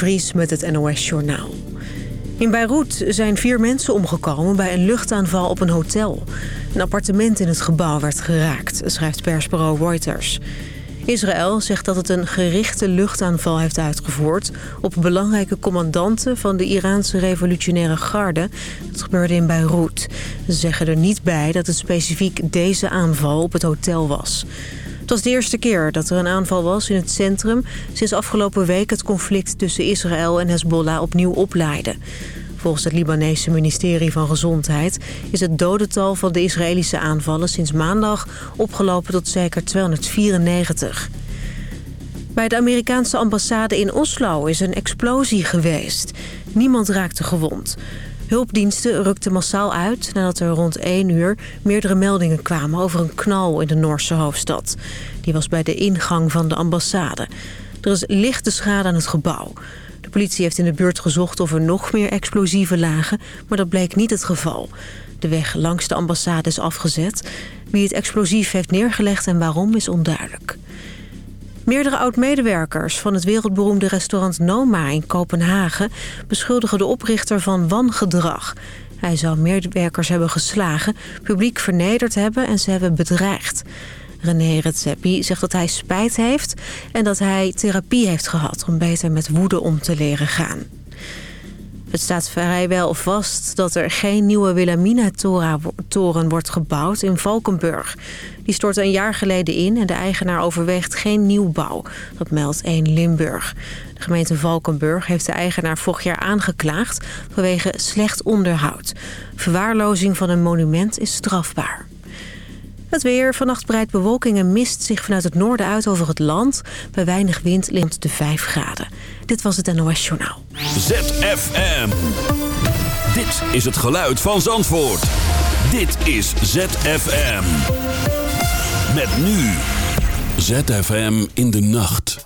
Vries met het NOS Journaal. In Beirut zijn vier mensen omgekomen bij een luchtaanval op een hotel. Een appartement in het gebouw werd geraakt, schrijft persbureau Reuters. Israël zegt dat het een gerichte luchtaanval heeft uitgevoerd... op belangrijke commandanten van de Iraanse revolutionaire garde. Dat gebeurde in Beirut. Ze zeggen er niet bij dat het specifiek deze aanval op het hotel was. Het was de eerste keer dat er een aanval was in het centrum... sinds afgelopen week het conflict tussen Israël en Hezbollah opnieuw oplaaide. Volgens het Libanese ministerie van Gezondheid... is het dodental van de Israëlische aanvallen sinds maandag opgelopen tot zeker 294. Bij de Amerikaanse ambassade in Oslo is een explosie geweest. Niemand raakte gewond. Hulpdiensten rukten massaal uit nadat er rond 1 uur meerdere meldingen kwamen over een knal in de Noorse hoofdstad. Die was bij de ingang van de ambassade. Er is lichte schade aan het gebouw. De politie heeft in de buurt gezocht of er nog meer explosieven lagen, maar dat bleek niet het geval. De weg langs de ambassade is afgezet. Wie het explosief heeft neergelegd en waarom is onduidelijk. Meerdere oud-medewerkers van het wereldberoemde restaurant Noma in Kopenhagen... beschuldigen de oprichter van wangedrag. Hij zou medewerkers hebben geslagen, publiek vernederd hebben en ze hebben bedreigd. René Redzepi zegt dat hij spijt heeft en dat hij therapie heeft gehad... om beter met woede om te leren gaan. Het staat vrijwel vast dat er geen nieuwe Wilhelmina-toren wordt gebouwd in Valkenburg. Die stortte een jaar geleden in en de eigenaar overweegt geen nieuwbouw. Dat meldt 1 Limburg. De gemeente Valkenburg heeft de eigenaar vorig jaar aangeklaagd vanwege slecht onderhoud. Verwaarlozing van een monument is strafbaar. Het weer. Vannacht breidt bewolking en mist zich vanuit het noorden uit over het land. Bij weinig wind ligt de 5 graden. Dit was het NOS Journaal. ZFM. Dit is het geluid van Zandvoort. Dit is ZFM. Met nu. ZFM in de nacht.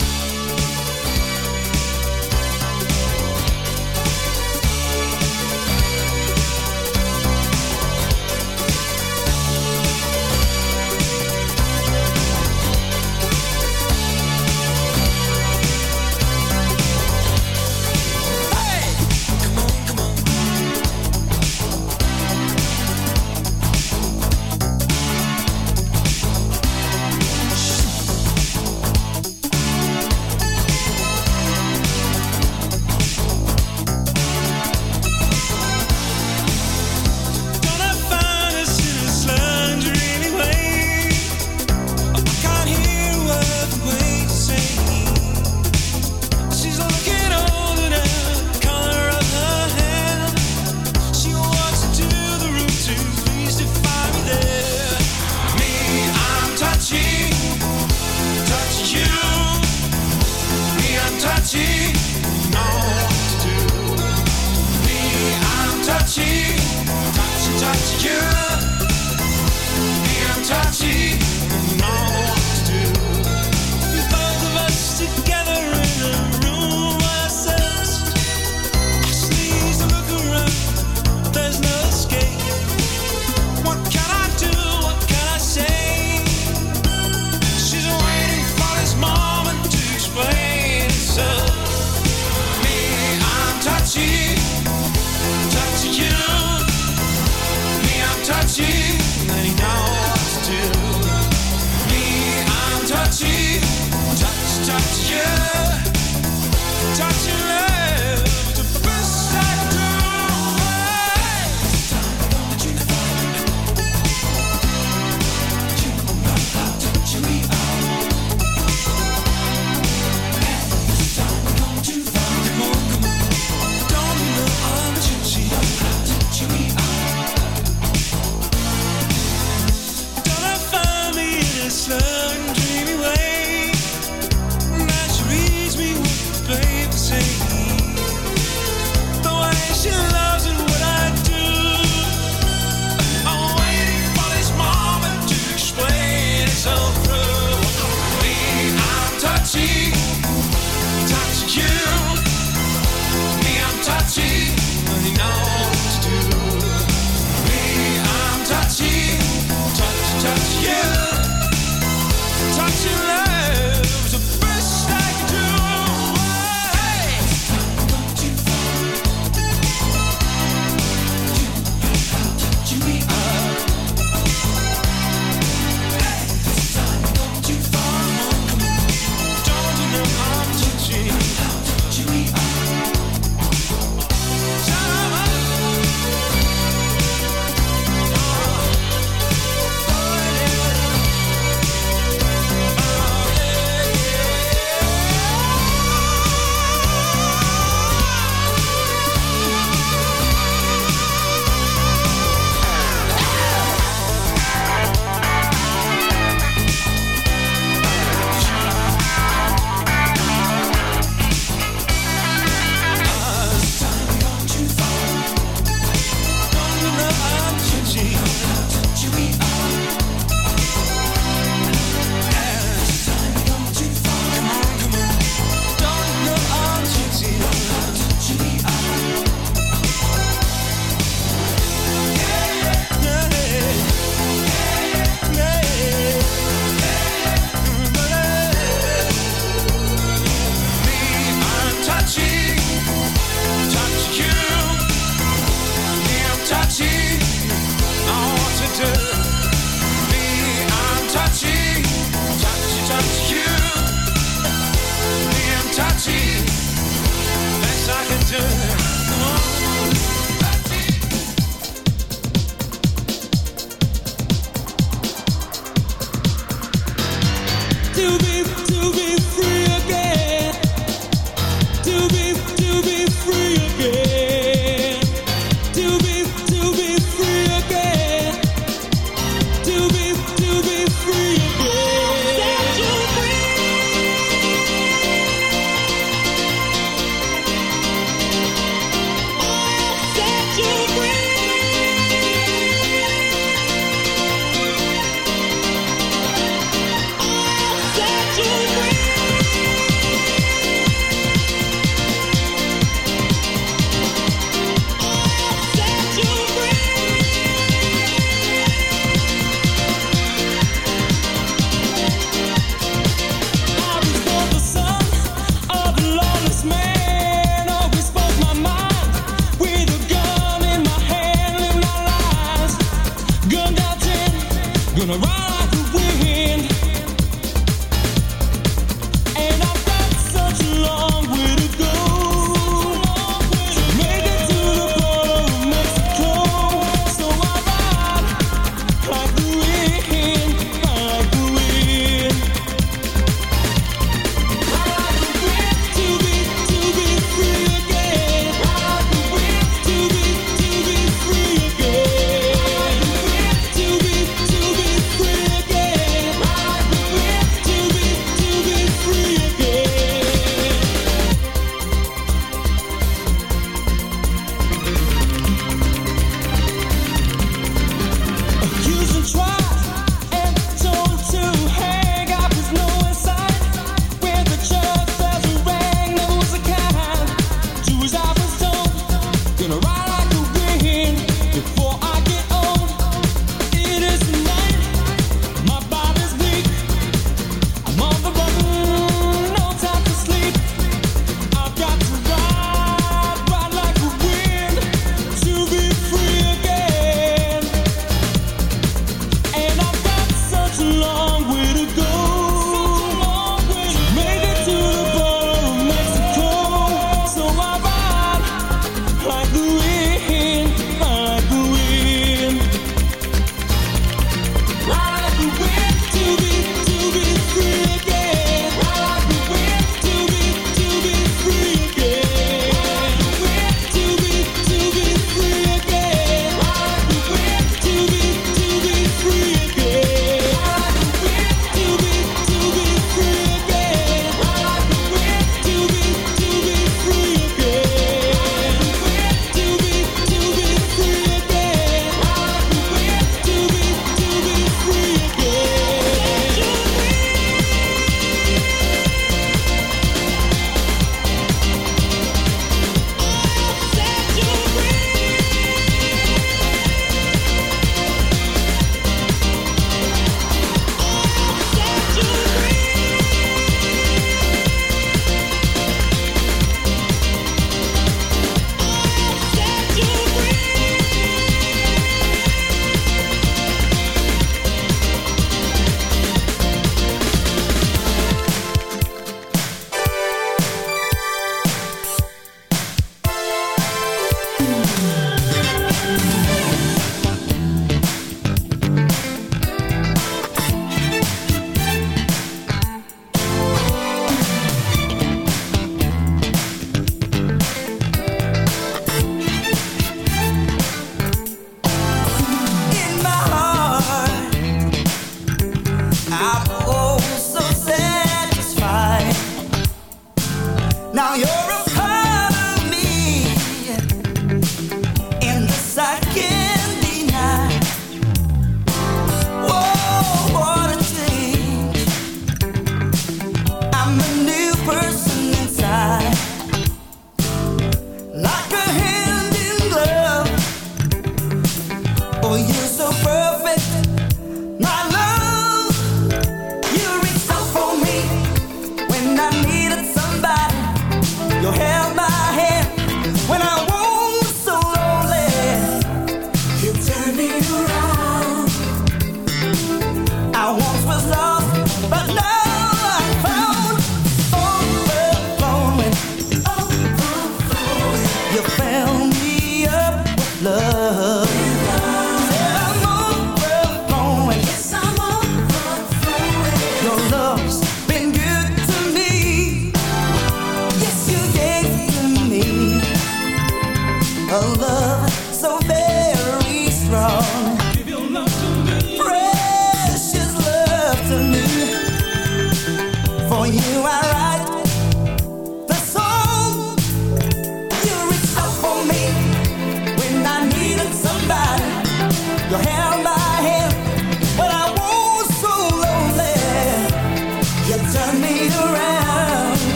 gonna rock.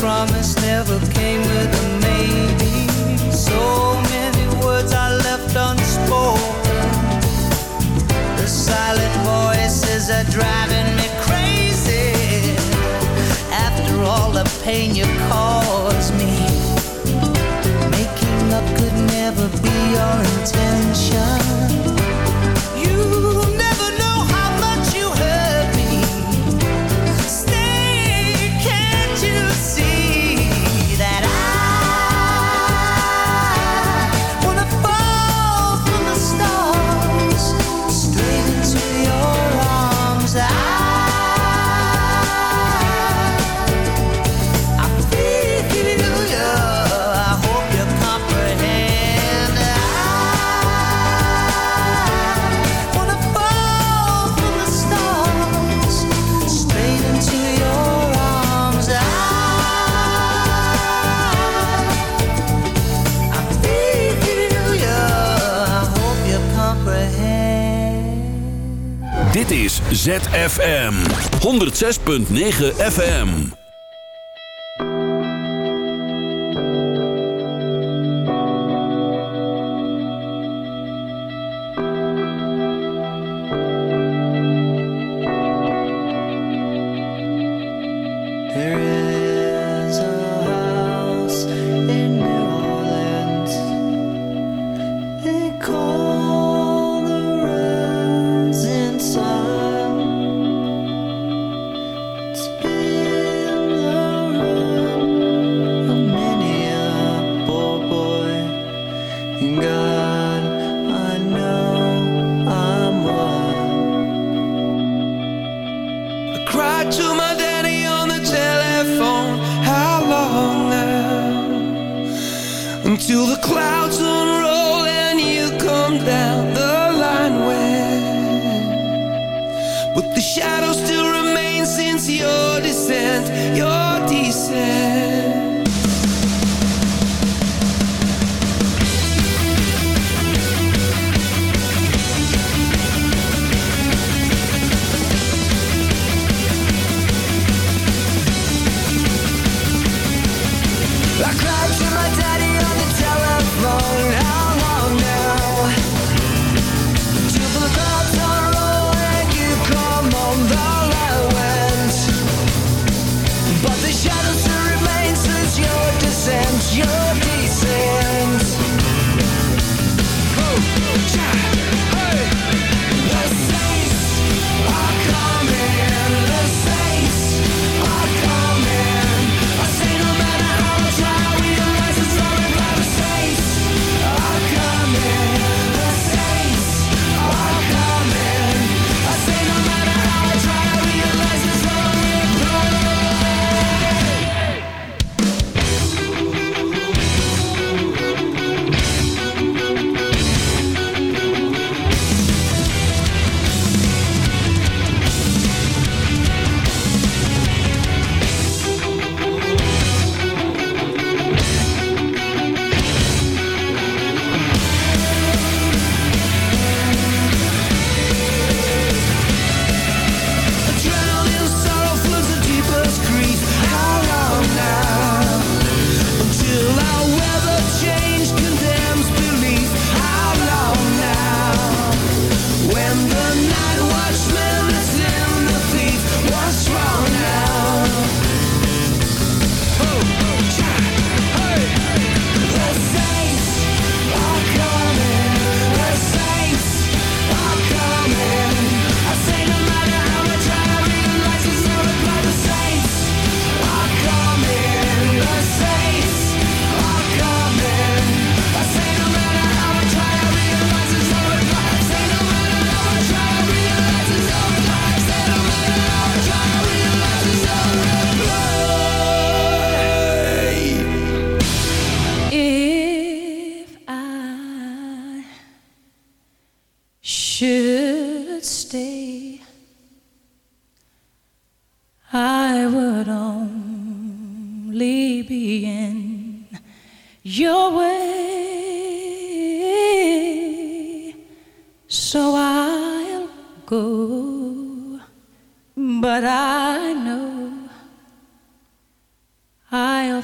promise never came with a maybe. So many words I left unspoken. The silent voices are driving me crazy. After all the pain you caused me, making up could never be your intention. ZFM 106.9 FM.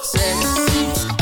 sexy.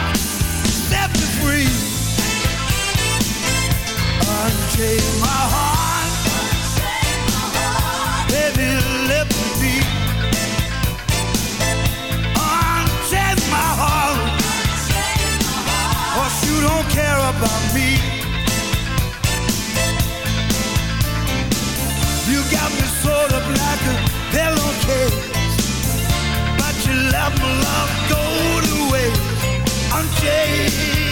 free. Unchain my heart. Baby, let me be. Unchain my heart. Cause you don't care about me. You got me sort of like a pillowcase. But you let my love go to waste. Unchain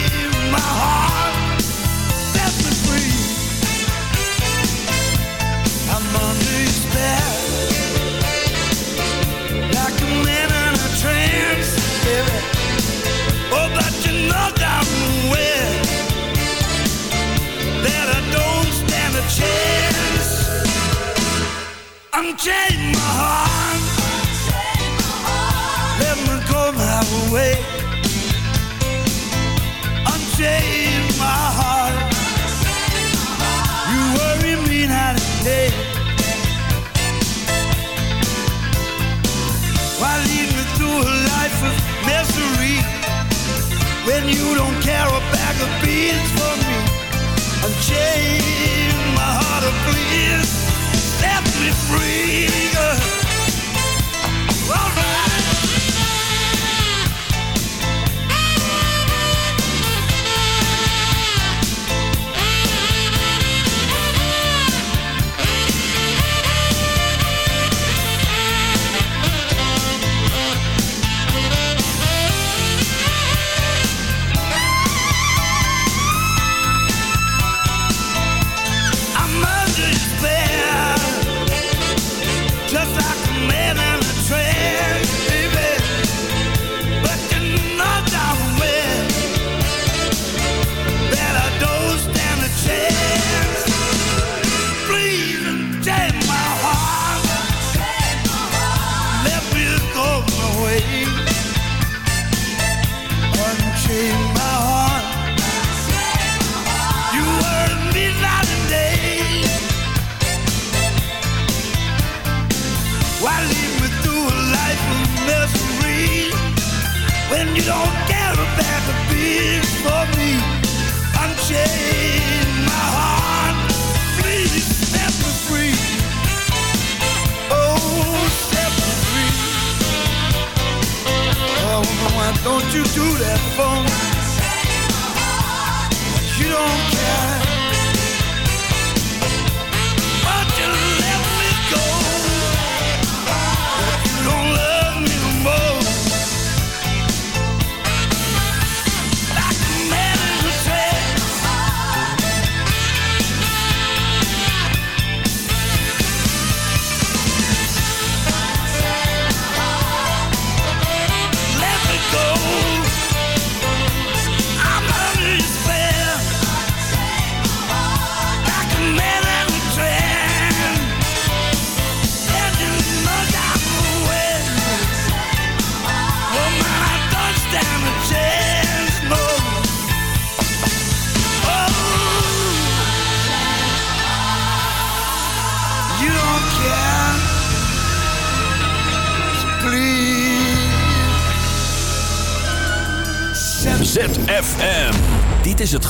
Unchain my heart, let me go my way unchain my heart. You worry me. Why lead me through a life of misery when you don't care a bag of beans for me? Unchain my heart, please set me free. Don't care.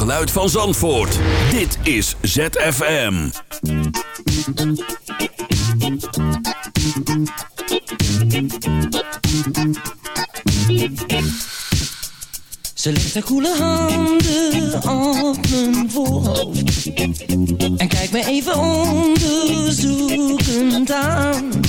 Geluid van Zandvoort. Dit is ZFM. Ze legt haar koele handen op mijn voorhoofd En kijkt me even onderzoekend aan